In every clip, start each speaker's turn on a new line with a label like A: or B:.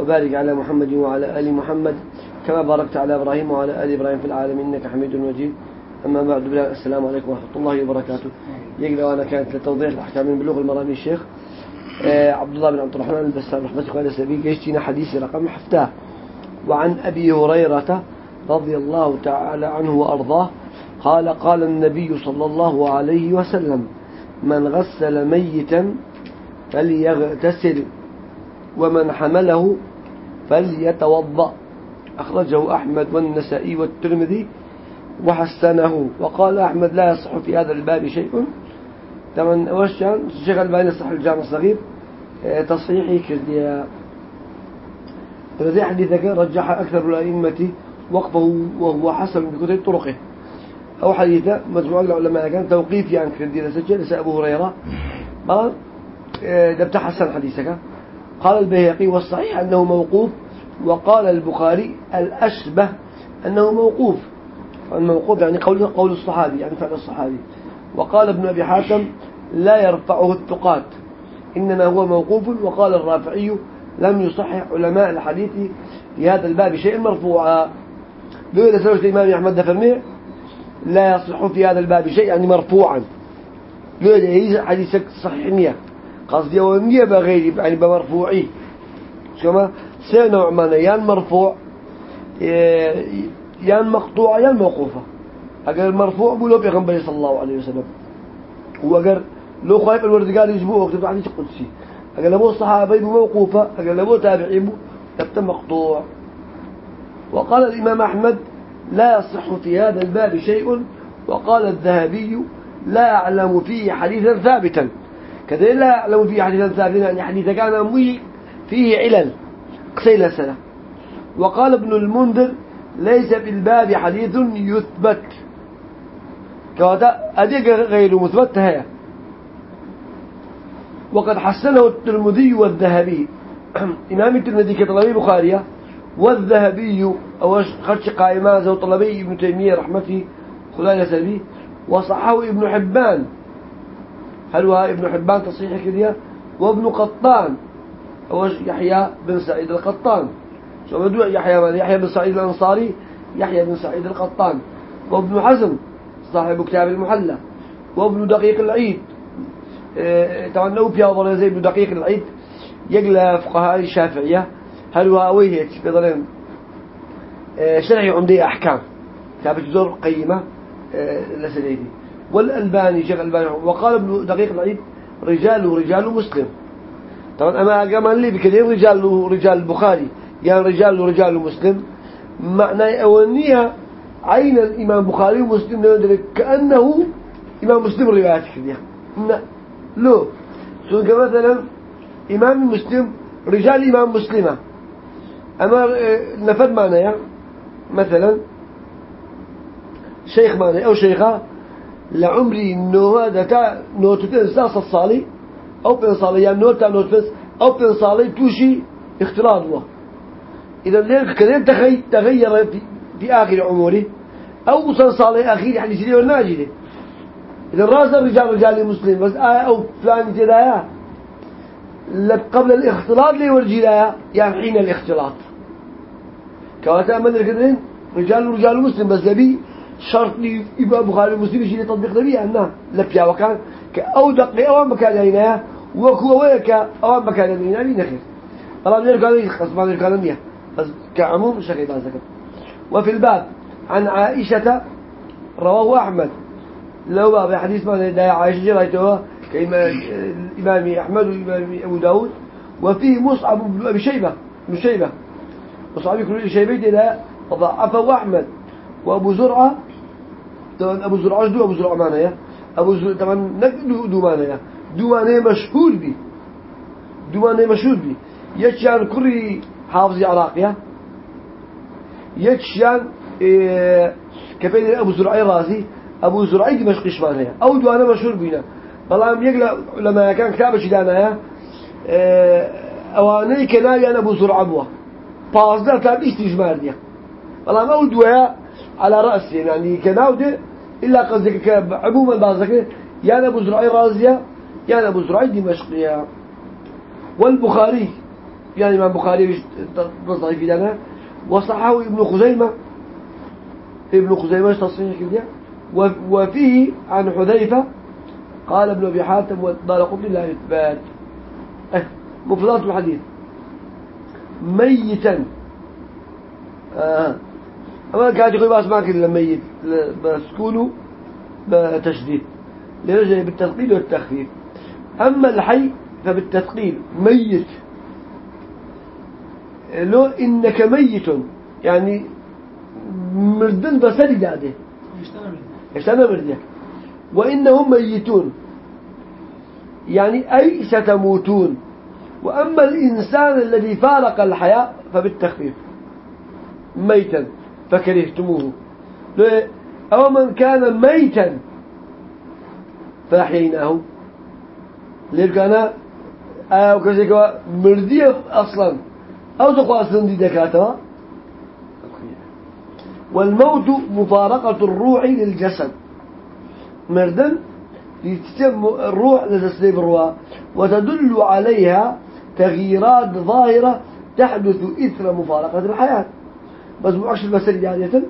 A: وبارك على محمد وعلى آل محمد كما باركت على إبراهيم وعلى آل إبراهيم في العالمين إنك حميد مجيد. أما بعد السلام عليكم ورحمة الله وبركاته. يقرأ وأنا كانت لتوضيح الأحكام من بلوغ المرامي الشيخ آه عبد الله بن عبد الرحمن البسام رحمة الله عليه سبيل يشتينا حديث رقم حفتاه. وعن أبي هريرة رضي الله تعالى عنه وأرضاه قال قال النبي صلى الله عليه وسلم من غسل ميتا فليغتسل ومن حمله فليتوضأ. أخرجه أحمد والنسائي والترمذي وحسنه. وقال أحمد لا يصح في هذا الباب شيء. طبعا وشان الشيخ الباني يصح الجامع الصغير. آه، تصحيحي كرديا الذي حديثك رجح أكثر الأئمة وقفه وهو حسن بكثرة طرقه. أو حديثة مجموعة العلماء كان توقيفي عن كرديا سجل أبو هريرة. قال ده حسن حديثك. قال البيهقي والصحيح أنه موقوف وقال البخاري الأشبه أنه موقوف. الموقوف يعني قول قول الصحابي يعني فعل الصحابي. وقال ابن أبي حاتم لا يرفعه الثقات إنما هو موقوف. وقال الرافعي لم يصحح علماء الحديث في هذا الباب شيء مرفوعا. بيقول سنة الإمام أحمد فرمي لا يصح في هذا الباب شيء يعني مرفوعا. بيقول هي حديث صحيح مية قصدي هو مية بغير يعني بمرفوعي. كما سنوع من يان مرفوع يان مقطوع يان موقوفة أجر مرفوع بلو بيغنبري صلى الله عليه وسلم. وأجر لو خايف الوردقال يجبوه وقت حديث قدسي. أجر لبو موقوفة أجر لبو تابعي تبت مقطوع. وقال الإمام أحمد لا يصح في هذا الباب شيء. وقال الذهبي لا أعلم فيه حديثا ثابتا. كذا لا أعلم فيه حديثا ثابتا يعني حديث كان مي فيه علل. قسيل سنة وقال ابن المنذر ليس في الباب حديث يثبت. كواتا أديك غير مثبت هيا. وقد حسنه الترمذي والذهبي. إمام الترمذي كطلبي بخارية. والذهبي أو خرش قائمة وطلبي ابن تيمية رحمته خلال سلبي وصحه ابن حبان. هل هو ابن حبان تصحيح كذا؟ وابن قطان. هو يحيى بن سعيد القطان. شو بدو يحيى من يحيى بن سعيد الأنصاري؟ يحيى بن سعيد القطان. وابن حزم صاحب كتاب المحلى وابن دقيق العيد. إيه طبعا لو في أفضل زي ابن دقيق العيد. يقلى فقهاء الشافعية. هل هو أويه بضلين إيه شرعي عمدي أحكام. كتابة زور قيمة إيه لسنيدي والألباني شيخ الألباني. وقال ابن دقيق العيد رجاله رجال مسلم. طبعا أما قام لي بكثير رجال رجال البخاري يعني رجال رجال مسلم. معنى أولنيها عين الإمام البخاري ومسلم كأنه إمام مسلم روايات كذا لو سوى مثلا إمام مسلم رجال إمام مسلمة. أما نفد معنى مثلا شيخ معنى أو شيخة لعمري نوها دتا نوتفين ساس الصالي أو بين صالي يعني نوتا نوتفين أو بين صالي توشي اختلاط الله إذا ليه كذلك تغير, تغير في, في آخر عمره أو وصل صالح أخير يعني سيدي والناجي إذا راس الرجال رجال المسلم بس آية أو فلان جدايا قبل الاختلاط لي والجدايا يعني حين الاختلاط كواتا من الكذلين رجال رجال مسلم بس لبي شرط لي يبقى بخاري مسلم يشيل تطبيق لبي أنه لبيا وكان كأو دقي أو مكان هنا وكو ويك أو مكان هنا يعني نخير طبعا نرجع لي خصم نرجع لي بس كعموم شيخ ذكر وفي الباب عن عائشة رواه أحمد. لو باب حديث ما دا عائشة جريتها كإمام أحمد وإمام أبو داود. وفيه مصعب بن أبي شيبة. بن شيبة. مصعب بن أبي شيبة لا وضعفه أحمد. وأبو زرعة. طبعا أبو زرعة دو أبو زرعة معنا يا أبو زرعة طبعا نقدو دو معنا يا دوانه مشهور بي دوانه مشهور بي يشان كري حافظ عراقية يكشان إيه كبين أبو زرعي رازي أبو زرعي دمشقي شمانها أو دوانا مشهور بينا بلام يقلا لما كان كتابة شدانا إيه أواني كنايا أبو زرع بوا بازدا تاب استجمار دي بلام أو دوايا على رأسي يعني كناودي إلا قصدك عموما بعضك يا أبو زرعي رازية يا أبو زرعي دمشقية والبخاري يعني ما بخاري ضعيف لنا. وصححه ابن خزيمة. ابن خزيمة تصحيح كده؟ وفيه عن حذيفة قال ابن أبي حاتم ودار قطن لا إثبات أه مفردات الحديث. ميتا. آه. أما قاعد يقول بس ما كده ميت بسكونه بتشديد. لرجع بالتثقيل والتخفيف. أما الحي فبالتثقيل ميت. لو إنك ميت يعني مردن بسري قاعدة اشتنا مرده وإنهم ميتون. يعني أي ستموتون. وأما الإنسان الذي فارق الحياة فبالتخفيف. ميتا فكرهتموه. أو من كان ميتا فأحييناه. أو كذلك مردية أصلا أو تقوى أصلا دي دكاتوا والموت مفارقة الروح للجسد. مردن يتم الروح لتسليم الروح وتدل عليها تغييرات ظاهرة تحدث إثر مفارقة الحياة. بس معكش المسألة عادية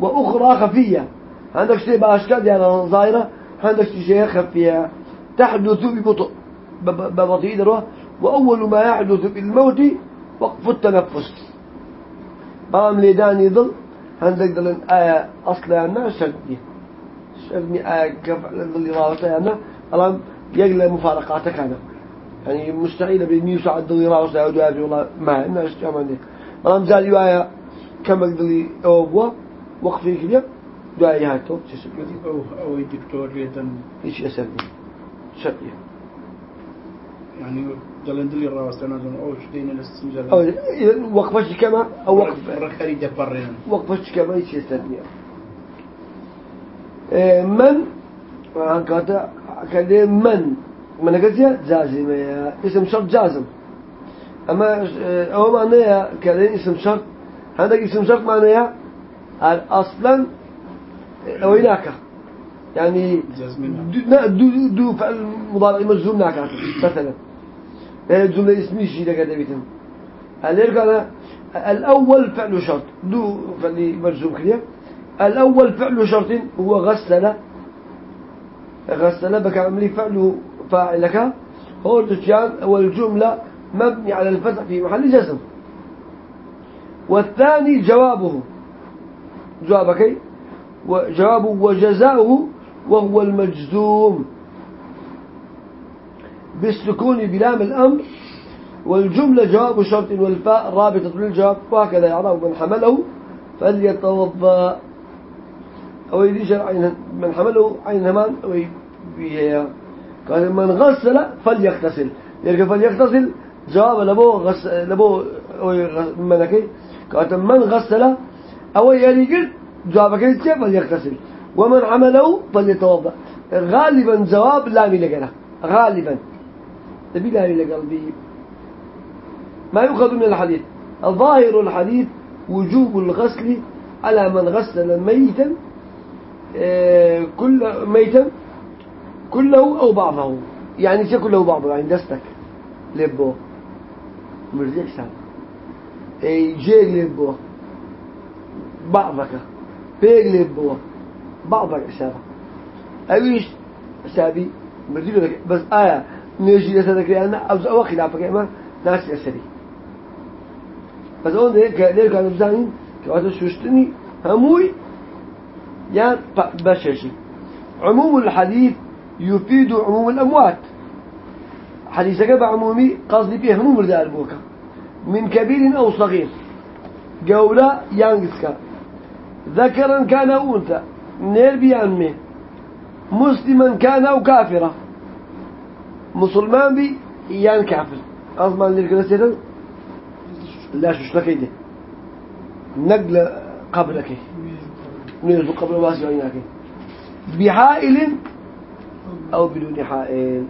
A: وأخرى خفية. عندك شيء بأشكال يعني ظاهرة عندك شيء خفية. تحدث ببطء ببطيء دروه وأول ما يحدث بالموت وقف التنفس. بلام ليداني ظل عندك دلن آية أصل عنا شدني. شدني آية كف ظل راوته عنا بلام يقل مفارقاتك أنا يعني مستحيل بين يوسع الظل راوته أو دوابي والله ما إنه أشتغل عندي بلام زالي آية كم ظل أوبوا؟ وقفي كده دعائي هاتو.
B: أو أو دكتور ليتن
A: إيش يسمي شبيه
B: يعني دلن دلي الراس أنا دون أو شدين الاستنجاب
A: أو وقفش كما؟ أو وقف.
B: ركري دبرين
A: وقفش كما؟ إيش يسمي إيه، من؟ هكذا كده من؟ من قصدي؟ جازم. يا اسم شرط جازم. أما إيه، أو معناه كده اسم شرط. هذا اسم شرط معناه أصلا ويناك يعني دو دو دو فعل مضارع مجزوم ناك مثلا. جملة اسمية شيء لك دبيتن الإرجع الأول فعل شرط. دو فعل مجزوم كده. الأول فعل شرط هو غسل. غسل بك عملي فعل فاعلك. هو الجان والجملة مبني على الفتح في محل جزم. والثاني جوابه. جوابك. وجوابه وجزاؤه وهو المجزوم بالسكون بلام الأمر. والجملة جواب شرط والفاء رابطة للجواب وهكذا يعرف من حمله فليتوضأ. أو يديش من حمله عين همان أو قال من غسل فليغتسل. يرجع فليغتسل جواب لبو غس لبو منكي قال من غسل أو يريقل جوابك كيف فليغتسل. ومن عمله فليتوضأ. غالبا جواب لا ملقنا غالبا. تبي لا قلبي ما يؤخذ من الحديث. الظاهر الحديث وجوب الغسل على من غسل ميتا آه، كل ميتا كله أو بعضه. يعني شيء كله بعضه؟ يعني دستك لبو مرزيك سام اي جيل لبو بعضك بيق لبو بعضك حسابه أيش حسابي مرزيك بس آية نجي لسنك لأن أو أو خلافك إما ناس يسري بس أون ده كده كانوا بزانين كواتو شوشتني هموي يا بشاشي. عموم الحديث يفيد عموم الأموات. حديثك بعمومي قصدي فيه هموم رداء البوكا من كبير أو صغير. جولة يانجسكا. ذكرا كان أو أنثى. نير بيانمه مسلما كان أو كافرا. مسلمان بي يان كافر. أضمن للجلسة لا شو شلك يده نقل قبرك. نقل قبر واسع عينك بحائل أو بدون حائل.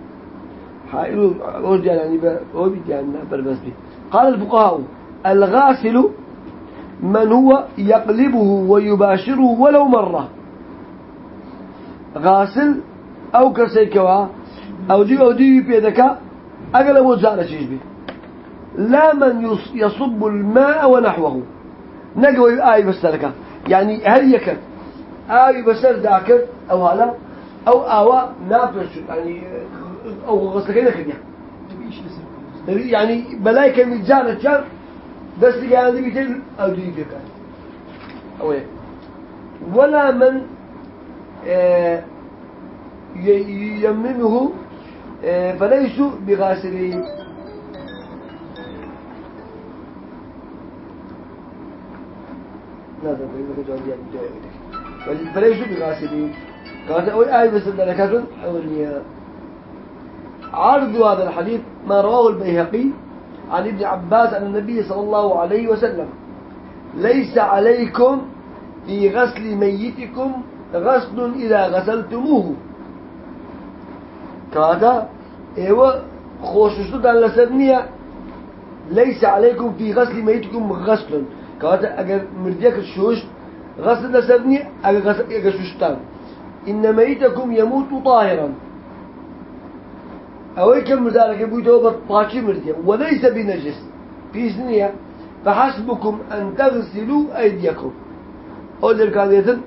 A: حائل أوجد يعني أوجد يعني بربس به قال الفقهاء الغاسل من هو يقلبه ويباشره ولو مرة. غاسل أو كسيكوا أو دي أو دي بيدك أقل وزارة شيء لا من يصب الماء ونحوه. نقوي آي بسرك يعني هل يكن آي بسر ذاكر أو هلا أو آوا نافش يعني أو غسلك كده يعني بلاي من جار. بس يعني بيتل أو دي أو ولا من يممه آه فليسوا بغاسلين فليسوا بغاسلين كانت أول آية بس لكاتن أولياء عرض هذا الحديث ما رواه البيهقي عن ابن عباس أن النبي صلى الله عليه وسلم. ليس عليكم في غسل ميتكم غسل إذا غسلتموه. كذا إيوه خوششتان لسرنية ليس عليكم في غسل ميتكم غسل. كذا اگر مرديك الشوش غسل لسرنية اگر غسل اگر شوشتان. إن ميتكم يموت طاهرا. أو كم مزارك بيتو بطاقي مردية. وليس بنجس. في سنية فحسبكم أن تغسلوا أيديكم. أول الكاليتن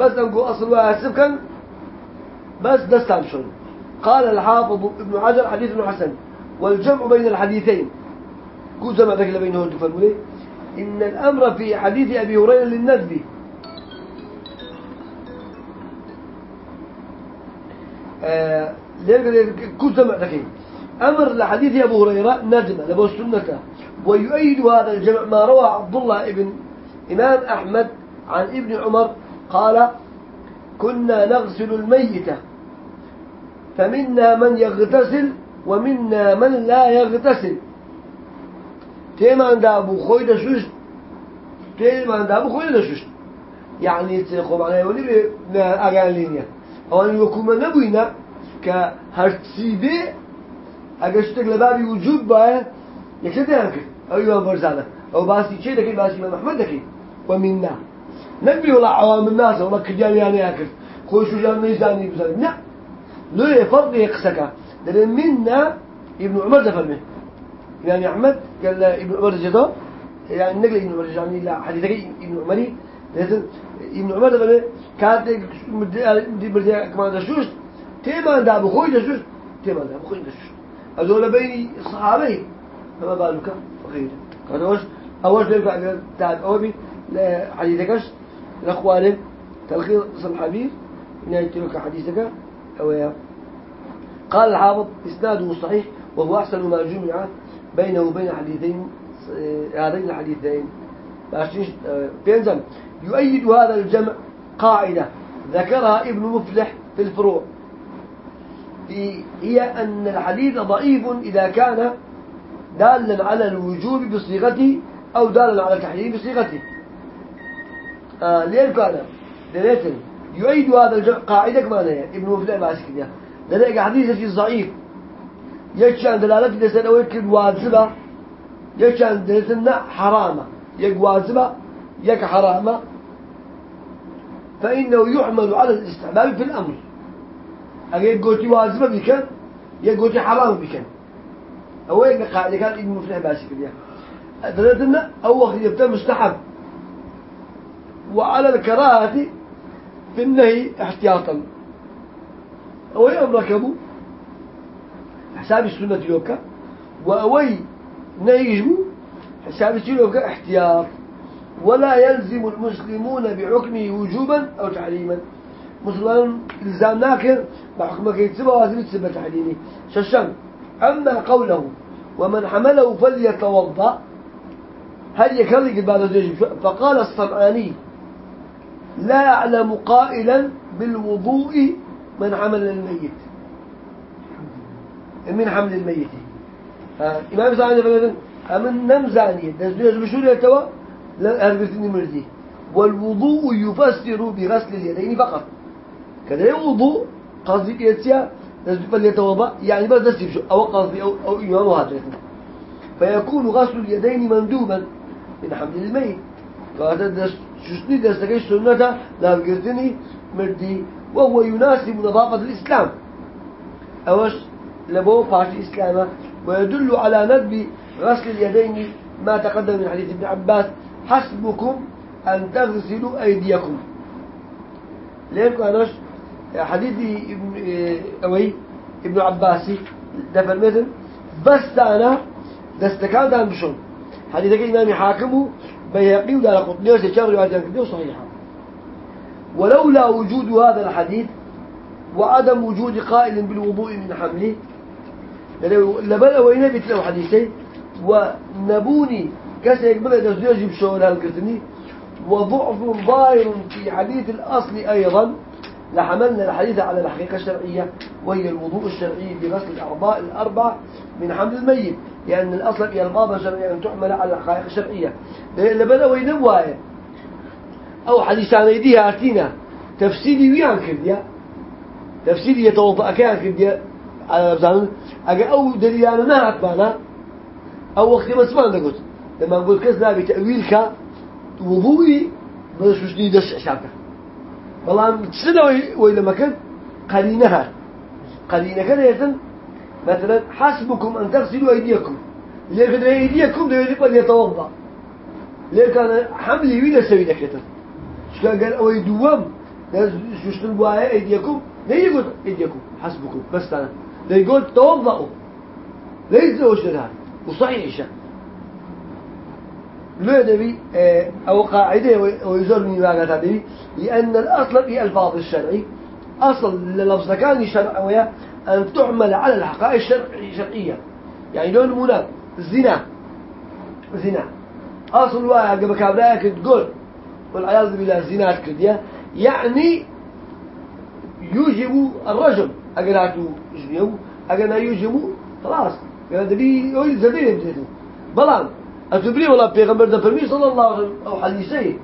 A: بس أنكو أصل واسب كان بس دستان شون. قال الحافظ ابن حجر حديث حسن والجمع بين الحديثين. كو زمع ذلك بينهم تفرموا إن الأمر في حديث أبي هريرة للندب. آه كل زمع ذلك أمر لحديث أبو هريرة ندم لبو السنة. ويؤيد هذا الجمع ما روى عبد الله ابن إمام أحمد عن ابن عمر قال كنا نغسل الميتة فمنا من يغتسل ومنا من لا يغتسل. تيما عند أبو خوي دشوش تيما عند أبو خوي دشوش يعني تخو معناه يقولي بي أغان لينيا. أو أن يكون نبوينا كهرتسيبي أغشتك لبابي وجود يكسد ينكر أو يوم برزانة أو باسي شيء دكي؟ باسي من محمد دكي. ومنا. نبي ولا عوام الناس ولا كجان يعني ياكل خوش وجان ميزاني بزاني نعم لو يفرق يقسك لأن منا ابن عمر دفرمه يعني أحمد قال ابن عمر جدا يعني نقل ابن عمر يعني لا حديثك ابن عمري لازم ابن عمر دفرمه كانت مدي مدي كمان دشوش تيما دا بخوي دشوش تيما دا بخوي دشوش هذول بين الصحابي فما بالك غيره هذا وش أول شيء قال تعال أوبي حديثكش الأخوان تلخيص الحبيب نهاية لك حديثك أو قال الحافظ إسناده صحيح وهو أحسن ما جمع بينه وبين حديثين هذين الحديثين. بينزل. يؤيد هذا الجمع قاعدة ذكرها ابن مفلح في الفروع. هي أن الحديث ضعيف إذا كان دالا على الوجوب بصيغته أو دالا على التحريم بصيغته آه ليه قال دليتن. يؤيد هذا الجمع قاعدة كمان ابن مفلح باسك ده دليل حديث شيء ضعيف. يكشان دلالة لسنة ويكل واجبة. يكشان دلالة حرامة. يك واجبة يك حرامة. فإنه يحمل على الاستحباب في الأمر. أجي قلت واجبة بكن يقولي حرام بكن أو يك قاعدة كان ابن مفلح باسك ده دلالة أو يبدأ مستحب. وعلى الكراهة في النهي احتياطا. أوي أمركبو حساب السنة يوكا وأوي نيجبو حساب السنة يوكا احتياط. ولا يلزم المسلمون بحكمه وجوبا أو تحريما مسلمان إلزام ناكر بحكمك يتسبه وازم يتسبه تحريمي ششان أما قوله ومن حمله فليتوضأ. هل يكلك بعد فقال الصنعاني لا أعلم قائلا بالوضوء من حمل الميت. من حمل الميت. آه. إمام زاني فقال أمن نم زانية دزنيز بشورية توا؟ لا أرجسني مردي والوضوء يفسر بغسل اليدين فقط. كذا وضوء؟ قصدي بيتيا فليتوضأ يعني بس دستي شو أو قصدي أو أو إمام هذا فيكون غسل اليدين مندوبا من حمل الميت. فهذا دست شسني دستكش سنة مردي وهو يناسب نظافة الإسلام. أوش لبو بارت الإسلام ويدل على ندب غسل اليدين ما تقدم من حديث ابن عباس. حسبكم أن تغسلوا أيديكم. ليه قالوش حديث ابن أوي ابن عباسي دفع المثل بس أنا دستكان دان بشون. حديث إمام حاكمه بيهقي ولا قطنية سيشاغل وعجان كده صحيحة ولولا وجود هذا الحديث وعدم وجود قائل بالوضوء من حمله لبلا وين بيت له حديثين ونبوني كسر بلا دزوجي بشون هالكرتني وضعف ظاهر في حديث الأصل أيضا لحملنا الحديث على الحقيقة الشرعية وهي الوضوء الشرعي بغسل الأعضاء الأربع من حمل الميت لأن الأصل في ألفاظ الشرعية أن تحمل على الحقائق الشرعية. لبدا وينبوايا أو حديث عن أيديها أتينا. تفسيري ويان كرديا تفسيري يتوضأ كيان كرديا على بزانون أجا أو دليل أنا ما أتبانا أو وقت ما سمعنا قلت. لما قلت كذا بتأويلك وضوئي بس مش دش شعبك والله تسنى وإلى مكان قرينها قرينة كذا مثلا حسبكم أن تغسلوا أيديكم ليه كده أيديكم ده يجب أن يتوضأ ليه كان حملي وين سوي يتن شو قال أو يدوم شو شتن أيديكم ليه يقول أيديكم حسبكم بس أنا ليه يقول توضأوا ليه يزوج هذا وصحيح شيء لا دبي آه، أو قاعدة ويزور من واقعات هذه لأن الأصل في ألفاظ الشرعي أصل للفظ كان شرعية أن تعمل على الحقائق الشرعية. يعني لون مناب زنا زنا. أصل واحد قبل كابلاك تقول والعياذ بالله زنا كردية يعني يوجب الرجل أقراته جنيه أقرنا يوجب خلاص قال دبي يقول زبيب بلان. أتبري ولا بيغمبر دفرمي صلى الله عليه وسلم أو حديثي.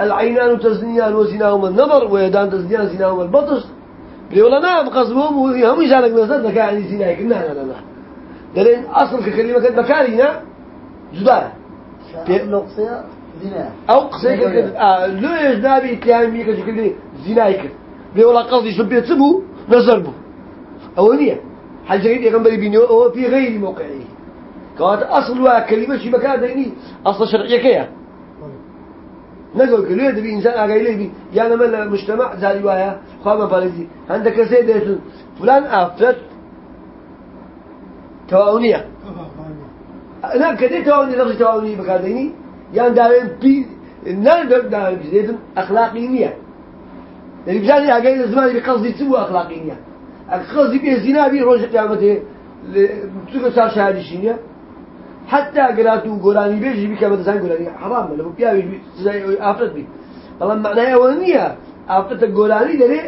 A: العينان تزنيان وزناهما النظر ويدان تزنيان زناهما البطش. بلي ولا نعم قصبهم وهم يجعلك نزل ذكا يعني زنايك. لا لا لا لأن أصل كلمة بكارينا جدا
C: نقصية زنا
A: أو قصيك آه لو يجنابي اتهام بيك شكل زنايك. بلي ولا قصدي شبيه تبو نزربه أو نية. حال جيد يغنبري بيني في غير موقعه كانت أصل كلمة شي مكان ديني. أصل شرعية كيا. نقول كل يد بإنسان أقايله بي. يعني من المجتمع زالي وايا. خامة فالدي عندك سيد يسون فلان أفتت تواونية لا كده تواوني لفظ تواوني مكان ديني. يعني دارين بي. نان دارين بي. زيتم أخلاقينية يعني بجاني أقايله زماني بقصدي تسوى أخلاقينية قصدي بيه زنا بيه روش قيامته. تسوى صار شهادي شينية حتى قراتو قراني بيجي بك بدسان قراني حرام لو بيجي زي آفرت بي والله معناها اولانيه آفرت القراني دري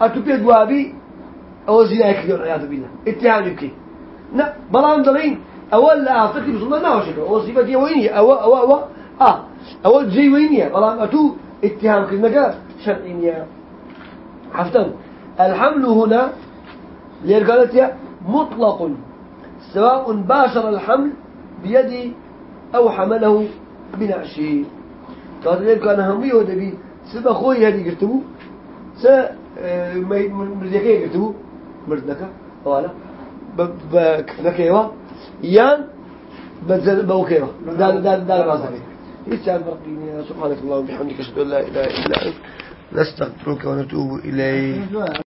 A: أتو بي دوابي أو زيناك والعياذ بالله. اتهام يبكي. لا بلان دلين أول آفرت هو شكل أو صفتي وينية. أو أو أو آه أول زي وينية. بلان أتو اتهام كلمه شرعية. حفتن الحمل هنا ليرقالتها مطلق. سواء باشر الحمل بيدي أو حمله بنعشه. قال لك أنا همي ودبي. سبا خوي هذه قلتبو س آه، مرزيكي قلتبو مرزنك. ولا بكفنك يوا يان بزل بوكيوا. دال دال دال راسك إيش برقيني. سبحانك اللهم وبحمدك أشهد أن لا إله إلا أنت. نستغفرك ونتوب إليك.